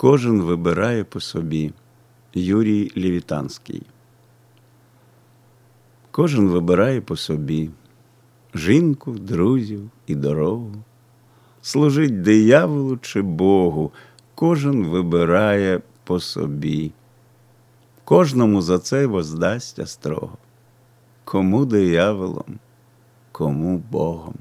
Кожен вибирає по собі. Юрій Лівітанський. Кожен вибирає по собі жінку, друзів і дорогу. Служить дияволу чи Богу, кожен вибирає по собі. Кожному за це воздасть строго. Кому дияволом, кому Богом.